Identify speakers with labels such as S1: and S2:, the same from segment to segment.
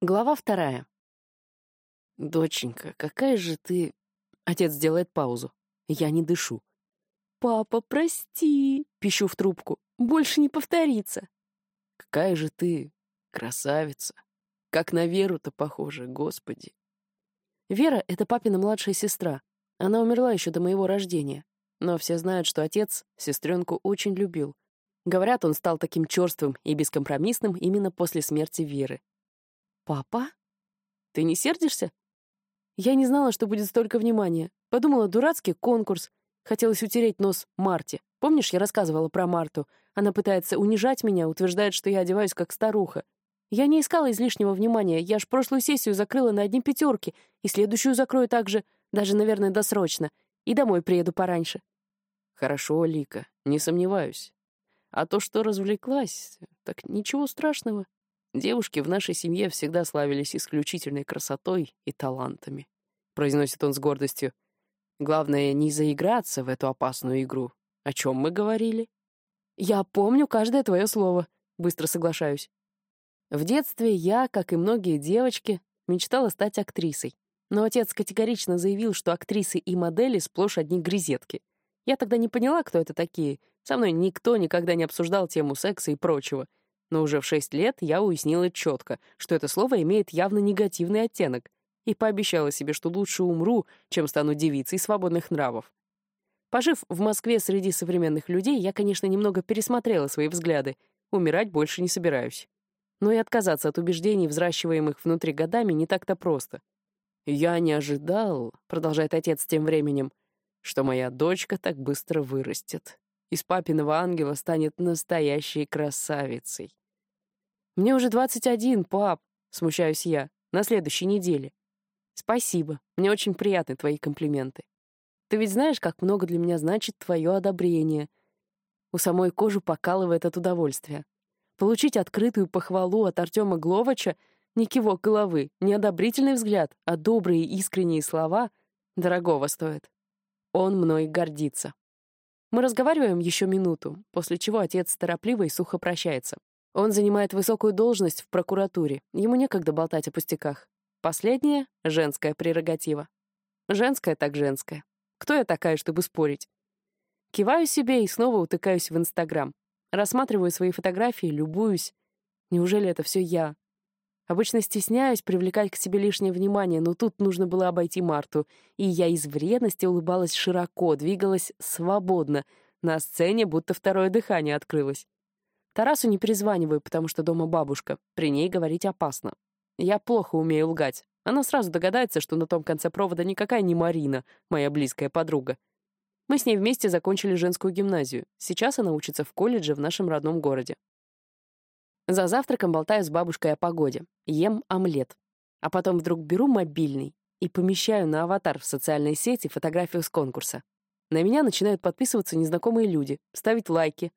S1: Глава вторая. «Доченька, какая же ты...» Отец делает паузу. Я не дышу. «Папа, прости!» — пищу в трубку. «Больше не повторится!» «Какая же ты красавица! Как на Веру-то похожа, господи!» Вера — это папина младшая сестра. Она умерла еще до моего рождения. Но все знают, что отец сестренку очень любил. Говорят, он стал таким черствым и бескомпромиссным именно после смерти Веры. «Папа? Ты не сердишься?» Я не знала, что будет столько внимания. Подумала, дурацкий конкурс. Хотелось утереть нос Марте. Помнишь, я рассказывала про Марту? Она пытается унижать меня, утверждает, что я одеваюсь как старуха. Я не искала излишнего внимания. Я ж прошлую сессию закрыла на одни пятерки, и следующую закрою также, даже, наверное, досрочно. И домой приеду пораньше. Хорошо, Лика, не сомневаюсь. А то, что развлеклась, так ничего страшного. Девушки в нашей семье всегда славились исключительной красотой и талантами», — произносит он с гордостью. «Главное, не заиграться в эту опасную игру. О чем мы говорили?» «Я помню каждое твое слово», — быстро соглашаюсь. В детстве я, как и многие девочки, мечтала стать актрисой. Но отец категорично заявил, что актрисы и модели сплошь одни грезетки. Я тогда не поняла, кто это такие. Со мной никто никогда не обсуждал тему секса и прочего — но уже в шесть лет я уяснила четко, что это слово имеет явно негативный оттенок, и пообещала себе, что лучше умру, чем стану девицей свободных нравов. Пожив в Москве среди современных людей, я, конечно, немного пересмотрела свои взгляды. Умирать больше не собираюсь. Но и отказаться от убеждений, взращиваемых внутри годами, не так-то просто. «Я не ожидал», — продолжает отец тем временем, «что моя дочка так быстро вырастет. Из папиного ангела станет настоящей красавицей. «Мне уже двадцать один, пап», — смущаюсь я, — «на следующей неделе». «Спасибо, мне очень приятны твои комплименты. Ты ведь знаешь, как много для меня значит твое одобрение». У самой кожи покалывает от удовольствия. Получить открытую похвалу от Артема Гловача — не кивок головы, не одобрительный взгляд, а добрые искренние слова — дорогого стоит. Он мной гордится. Мы разговариваем еще минуту, после чего отец торопливо и сухо прощается. Он занимает высокую должность в прокуратуре. Ему некогда болтать о пустяках. Последнее — женская прерогатива. Женская так женская. Кто я такая, чтобы спорить? Киваю себе и снова утыкаюсь в Инстаграм. Рассматриваю свои фотографии, любуюсь. Неужели это все я? Обычно стесняюсь привлекать к себе лишнее внимание, но тут нужно было обойти Марту, и я из вредности улыбалась широко, двигалась свободно. На сцене будто второе дыхание открылось. Тарасу не перезваниваю, потому что дома бабушка. При ней говорить опасно. Я плохо умею лгать. Она сразу догадается, что на том конце провода никакая не Марина, моя близкая подруга. Мы с ней вместе закончили женскую гимназию. Сейчас она учится в колледже в нашем родном городе. За завтраком болтаю с бабушкой о погоде. Ем омлет. А потом вдруг беру мобильный и помещаю на аватар в социальной сети фотографию с конкурса. На меня начинают подписываться незнакомые люди, ставить лайки,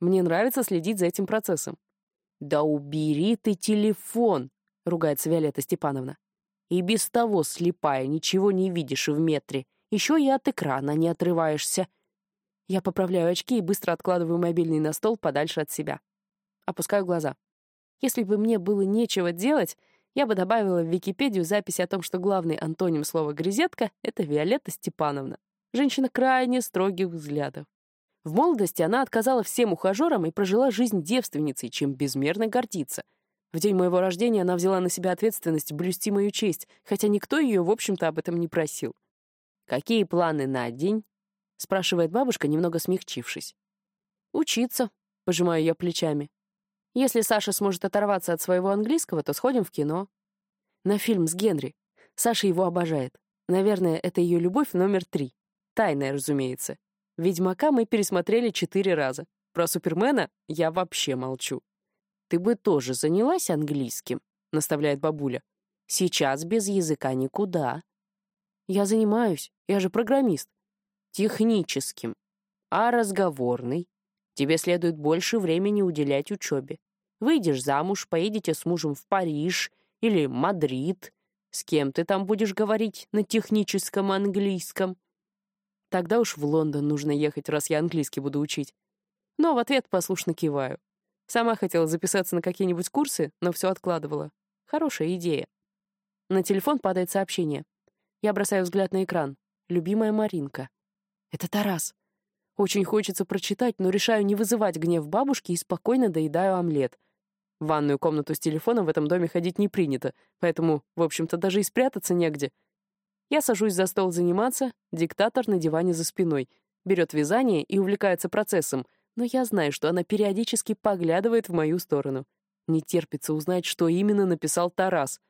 S1: мне нравится следить за этим процессом. «Да убери ты телефон!» — ругается Виолетта Степановна. «И без того слепая, ничего не видишь в метре. Еще и от экрана не отрываешься». Я поправляю очки и быстро откладываю мобильный на стол подальше от себя. Опускаю глаза. Если бы мне было нечего делать, я бы добавила в Википедию запись о том, что главный антоним слова «грезетка» — это Виолетта Степановна. Женщина крайне строгих взглядов. В молодости она отказала всем ухажерам и прожила жизнь девственницей, чем безмерно гордится. В день моего рождения она взяла на себя ответственность блюсти мою честь, хотя никто ее, в общем-то, об этом не просил. «Какие планы на день?» — спрашивает бабушка, немного смягчившись. «Учиться», — пожимаю я плечами. «Если Саша сможет оторваться от своего английского, то сходим в кино». На фильм с Генри. Саша его обожает. Наверное, это ее любовь номер три. Тайная, разумеется. «Ведьмака» мы пересмотрели четыре раза. Про Супермена я вообще молчу. «Ты бы тоже занялась английским», — наставляет бабуля. «Сейчас без языка никуда». «Я занимаюсь, я же программист». «Техническим. А разговорный? Тебе следует больше времени уделять учебе. Выйдешь замуж, поедете с мужем в Париж или Мадрид. С кем ты там будешь говорить на техническом английском?» Тогда уж в Лондон нужно ехать, раз я английский буду учить. Но в ответ послушно киваю. Сама хотела записаться на какие-нибудь курсы, но все откладывала. Хорошая идея. На телефон падает сообщение. Я бросаю взгляд на экран. Любимая Маринка. Это Тарас. Очень хочется прочитать, но решаю не вызывать гнев бабушки и спокойно доедаю омлет. В ванную комнату с телефоном в этом доме ходить не принято, поэтому, в общем-то, даже и спрятаться негде. Я сажусь за стол заниматься, диктатор на диване за спиной, берет вязание и увлекается процессом, но я знаю, что она периодически поглядывает в мою сторону. Не терпится узнать, что именно написал Тарас.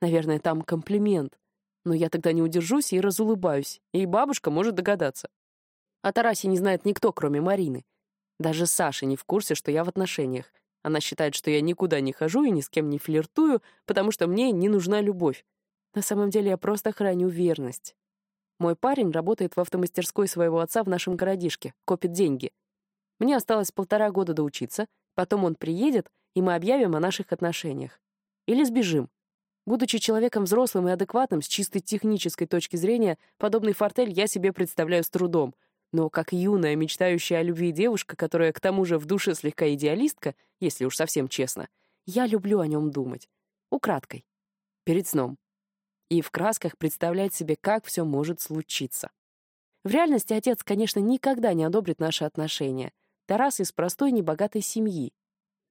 S1: Наверное, там комплимент. Но я тогда не удержусь и разулыбаюсь, и бабушка может догадаться. О Тарасе не знает никто, кроме Марины. Даже Саша не в курсе, что я в отношениях. Она считает, что я никуда не хожу и ни с кем не флиртую, потому что мне не нужна любовь. На самом деле я просто храню верность. Мой парень работает в автомастерской своего отца в нашем городишке, копит деньги. Мне осталось полтора года доучиться, потом он приедет, и мы объявим о наших отношениях. Или сбежим. Будучи человеком взрослым и адекватным, с чистой технической точки зрения, подобный фортель я себе представляю с трудом — но как юная, мечтающая о любви девушка, которая к тому же в душе слегка идеалистка, если уж совсем честно, я люблю о нем думать. Украдкой. Перед сном. И в красках представлять себе, как все может случиться. В реальности отец, конечно, никогда не одобрит наши отношения. Тарас из простой небогатой семьи.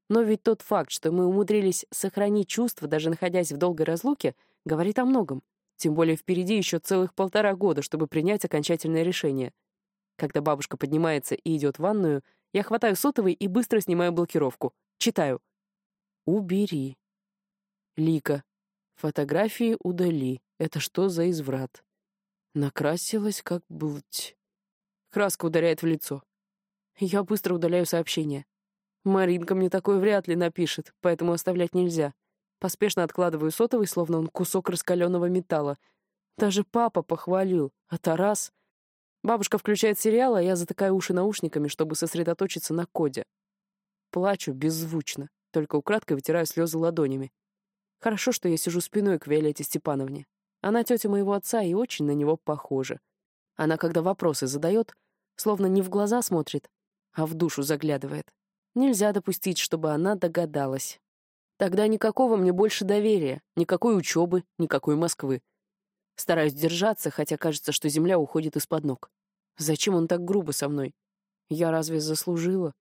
S1: Но ведь тот факт, что мы умудрились сохранить чувства, даже находясь в долгой разлуке, говорит о многом. Тем более впереди еще целых полтора года, чтобы принять окончательное решение — когда бабушка поднимается и идет в ванную, я хватаю сотовый и быстро снимаю блокировку. Читаю. «Убери». Лика. Фотографии удали. Это что за изврат? Накрасилась, как блудь. Краска ударяет в лицо. Я быстро удаляю сообщение. Маринка мне такое вряд ли напишет, поэтому оставлять нельзя. Поспешно откладываю сотовый, словно он кусок раскаленного металла. Даже папа похвалил, а Тарас... Бабушка включает сериал, а я затыкаю уши наушниками, чтобы сосредоточиться на коде. Плачу беззвучно, только украдкой вытираю слезы ладонями. Хорошо, что я сижу спиной к Виолетте Степановне. Она тетя моего отца и очень на него похожа. Она, когда вопросы задает, словно не в глаза смотрит, а в душу заглядывает. Нельзя допустить, чтобы она догадалась. Тогда никакого мне больше доверия, никакой учебы, никакой Москвы. Стараюсь держаться, хотя кажется, что земля уходит из-под ног. Зачем он так грубо со мной? Я разве заслужила?